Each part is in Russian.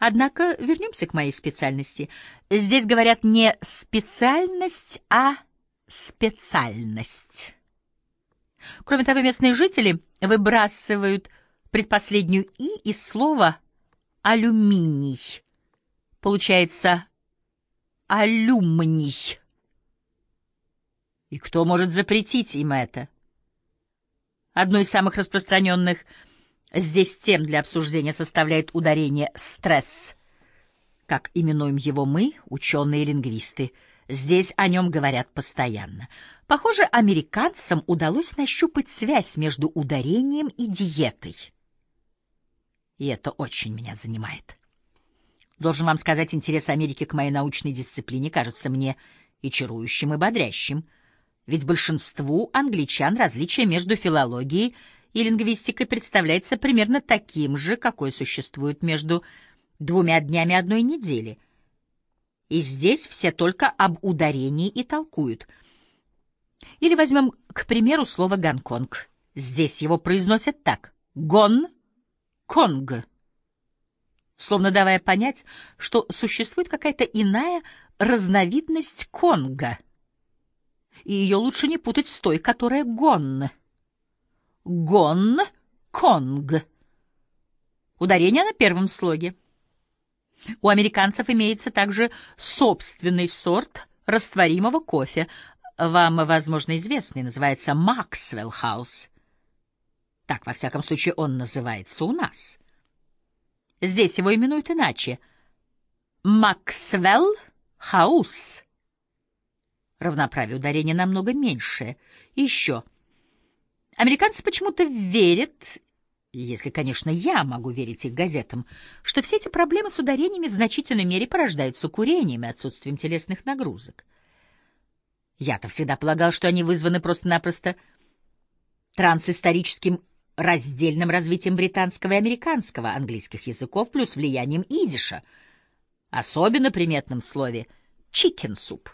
Однако вернемся к моей специальности. Здесь говорят не специальность, а специальность. Кроме того, местные жители выбрасывают предпоследнюю «и» из слова «алюминий». Получается «алюмний». И кто может запретить им это? Одной из самых распространенных здесь тем для обсуждения составляет ударение «стресс», как именуем его мы, ученые-лингвисты. Здесь о нем говорят постоянно. Похоже, американцам удалось нащупать связь между ударением и диетой. И это очень меня занимает. Должен вам сказать, интерес Америки к моей научной дисциплине кажется мне и чарующим, и бодрящим — ведь большинству англичан различие между филологией и лингвистикой представляется примерно таким же, какое существует между двумя днями одной недели. И здесь все только об ударении и толкуют. Или возьмем, к примеру, слово «Гонконг». Здесь его произносят так — «гон-конг», словно давая понять, что существует какая-то иная разновидность конга — и ее лучше не путать с той, которая Гон. Гон-конг. Ударение на первом слоге. У американцев имеется также собственный сорт растворимого кофе. Вам, возможно, известный, называется Максвелл Хаус. Так, во всяком случае, он называется у нас. Здесь его именуют иначе. Максвелл Хаус равноправие ударения намного меньше. Еще. Американцы почему-то верят, если, конечно, я могу верить их газетам, что все эти проблемы с ударениями в значительной мере порождаются курением и отсутствием телесных нагрузок. Я-то всегда полагал, что они вызваны просто-напросто трансисторическим раздельным развитием британского и американского английских языков плюс влиянием идиша, особенно приметным слове «чикен-суп».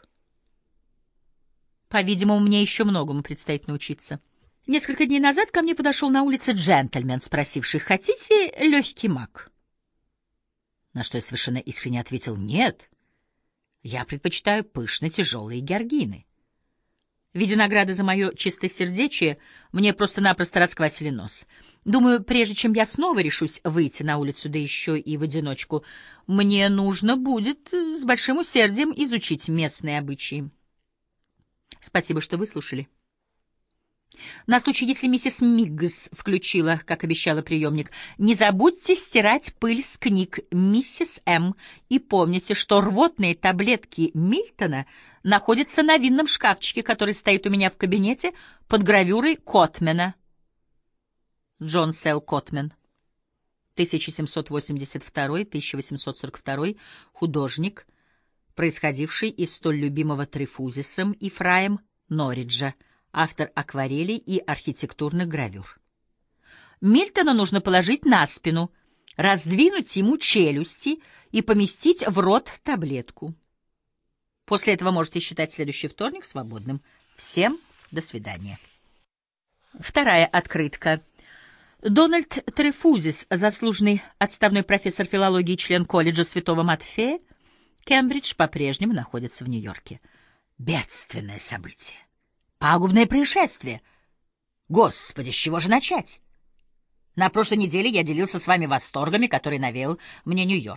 По-видимому, мне еще многому предстоит научиться. Несколько дней назад ко мне подошел на улице джентльмен, спросивший, хотите легкий мак? На что я совершенно искренне ответил, нет, я предпочитаю пышно тяжелые георгины. В виде награды за мое чистосердечие мне просто-напросто расквасили нос. Думаю, прежде чем я снова решусь выйти на улицу, да еще и в одиночку, мне нужно будет с большим усердием изучить местные обычаи. Спасибо, что выслушали. На случай, если миссис Миггс включила, как обещала приемник, не забудьте стирать пыль с книг миссис М. И помните, что рвотные таблетки Мильтона находятся на винном шкафчике, который стоит у меня в кабинете под гравюрой Котмена. Джон Сел Котмен. 1782-1842, художник, происходивший из столь любимого Трифузисом и Фраем Норриджа, автор акварелей и архитектурных гравюр. Мильтона нужно положить на спину, раздвинуть ему челюсти и поместить в рот таблетку. После этого можете считать следующий вторник свободным. Всем до свидания. Вторая открытка. Дональд Трефузис, заслуженный отставной профессор филологии член колледжа Святого Матфея, Кембридж по-прежнему находится в Нью-Йорке. Бедственное событие. Пагубное происшествие. Господи, с чего же начать? На прошлой неделе я делился с вами восторгами, которые навел мне Нью-Йорк.